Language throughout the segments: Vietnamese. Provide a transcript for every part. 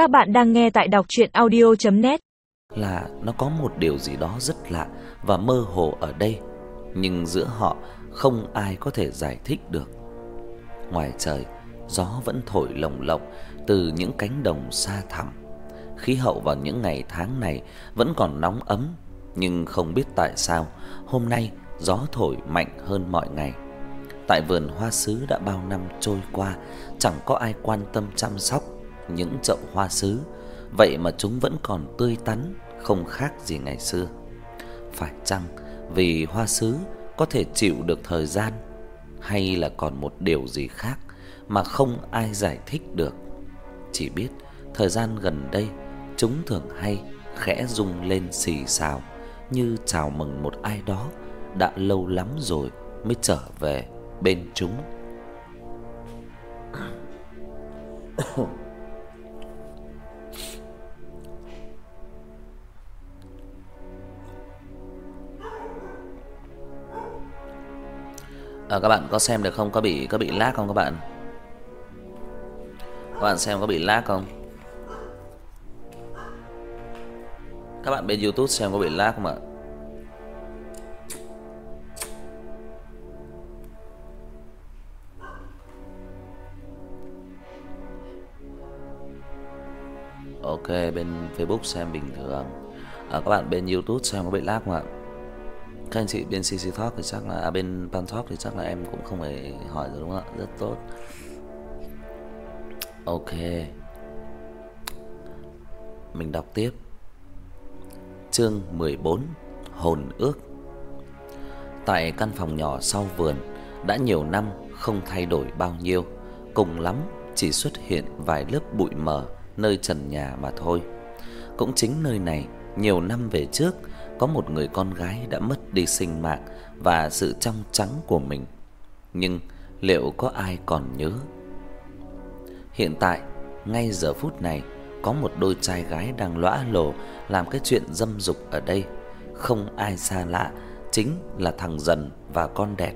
Các bạn đang nghe tại đọc audio net. Là nó có một điều gì đó rất lạ và mơ hồ ở đây Nhưng giữa họ không ai có thể giải thích được. Ngoài trời, gió vẫn thổi lồng lộng từ những cánh đồng xa thẳm. Khí hậu vào những ngày tháng này vẫn còn nóng ấm Nhưng không biết tại sao hôm nay gió thổi mạnh hơn mọi ngày. Tại vườn hoa sứ đã bao năm trôi qua, chẳng có ai quan tâm chăm sóc những chậu hoa sứ, vậy mà chúng vẫn còn tươi tắn, không khác gì ngày xưa. Phải chăng vì hoa sứ có thể chịu được thời gian hay là còn một điều gì khác mà không ai giải thích được. Chỉ biết thời gian gần đây chúng thường hay khẽ rung lên xì xào như chào mừng một ai đó đã lâu lắm rồi mới trở về bên chúng. À, các bạn có xem được không? Có bị có bị lag không các bạn? Các bạn xem có bị lag không? Các bạn bên YouTube xem có bị lag không ạ? Ok, bên Facebook xem bình thường. À, các bạn bên YouTube xem có bị lag không ạ? Các anh chị bên CC Talk thì chắc là à, bên Pan Talk thì chắc là em cũng không phải hỏi rồi đúng không ạ? Rất tốt. Ok. Mình đọc tiếp. Chương 14: Hồn ước. Tại căn phòng nhỏ sau vườn đã nhiều năm không thay đổi bao nhiêu, cùng lắm chỉ xuất hiện vài lớp bụi mờ nơi trần nhà mà thôi. Cũng chính nơi này, nhiều năm về trước, có một người con gái đã mất đi sinh mạng và sự trong trắng của mình. Nhưng liệu có ai còn nhớ? Hiện tại, ngay giờ phút này, có một đôi trai gái đang lõa lồ làm cái chuyện dâm dục ở đây, không ai xa lạ, chính là thằng Dần và con đẹp.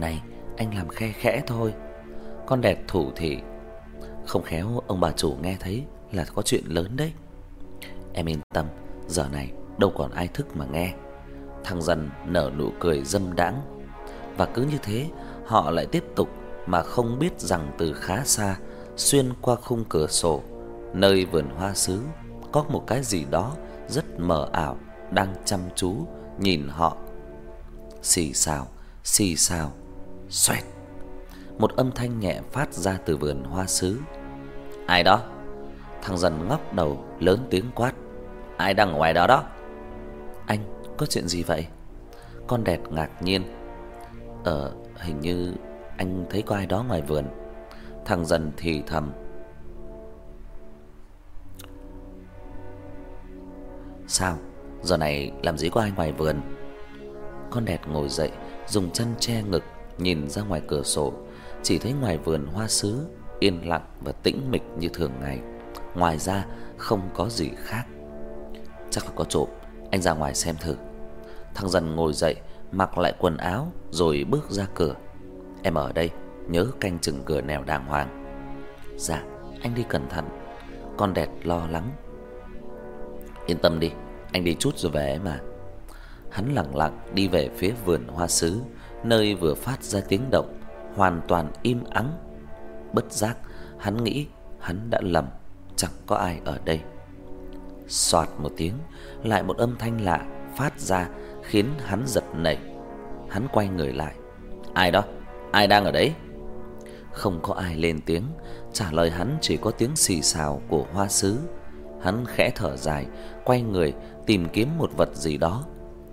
"Này, anh làm khe khẽ thôi." Con đẹp thủ thị không khéo ông bà chủ nghe thấy là có chuyện lớn đấy. Em yên tâm, giờ này đâu còn ai thức mà nghe. Thằng dần nở nụ cười dâm đãng. Và cứ như thế, họ lại tiếp tục mà không biết rằng từ khá xa, xuyên qua khung cửa sổ, nơi vườn hoa sứ có một cái gì đó rất mờ ảo đang chăm chú nhìn họ. Xì xào, xì xào, xoẹt. Một âm thanh nhẹ phát ra từ vườn hoa sứ. Ai đó? Thằng dần ngóc đầu lớn tiếng quát. Ai đang ở ngoài đó đó? Anh, có chuyện gì vậy? Con đẹp ngạc nhiên. Ờ, hình như anh thấy có ai đó ngoài vườn. Thằng dần thì thầm. Sao? Giờ này làm gì có ai ngoài vườn? Con đẹp ngồi dậy, dùng chân che ngực nhìn ra ngoài cửa sổ, chỉ thấy ngoài vườn hoa sứ yên lặng và tĩnh mịch như thường ngày. Ngoài ra không có gì khác. Chắc là có trộm, anh ra ngoài xem thử. Thằng dần ngồi dậy, mặc lại quần áo rồi bước ra cửa. Em ở đây, nhớ canh chừng cửa nẻo đàng hoàng. Dạ, anh đi cẩn thận. Con đẹp lo lắng. Yên tâm đi, anh đi chút rồi về mà. Hắn lặng lặng đi về phía vườn hoa sứ, nơi vừa phát ra tiếng động, hoàn toàn im ắng bất giác hắn nghĩ hắn đã lầm, chẳng có ai ở đây. Soạt một tiếng, lại một âm thanh lạ phát ra khiến hắn giật nảy. Hắn quay người lại. Ai đó? Ai đang ở đấy? Không có ai lên tiếng, trả lời hắn chỉ có tiếng xì xào của hoa sứ. Hắn khẽ thở dài, quay người tìm kiếm một vật gì đó.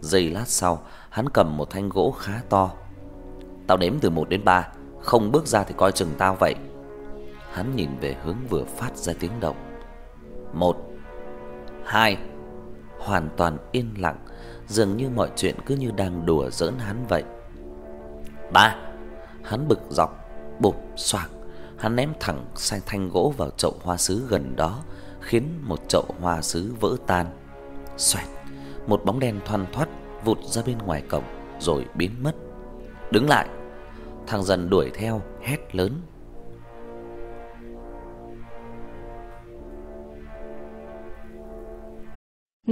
Giây lát sau, hắn cầm một thanh gỗ khá to. Tao đếm từ 1 đến 3, không bước ra thì coi chừng tao vậy. Hắn nhìn về hướng vừa phát ra tiếng động. Một, hai, hoàn toàn yên lặng, dường như mọi chuyện cứ như đang đùa giỡn hắn vậy. Ba, hắn bực dọc, bụp xoạc, hắn ném thẳng sang thanh gỗ vào chậu hoa sứ gần đó, khiến một chậu hoa sứ vỡ tan. Xoẹt, một bóng đen thoăn thoắt vụt ra bên ngoài cổng rồi biến mất. Đứng lại. Thằng dần đuổi theo hét lớn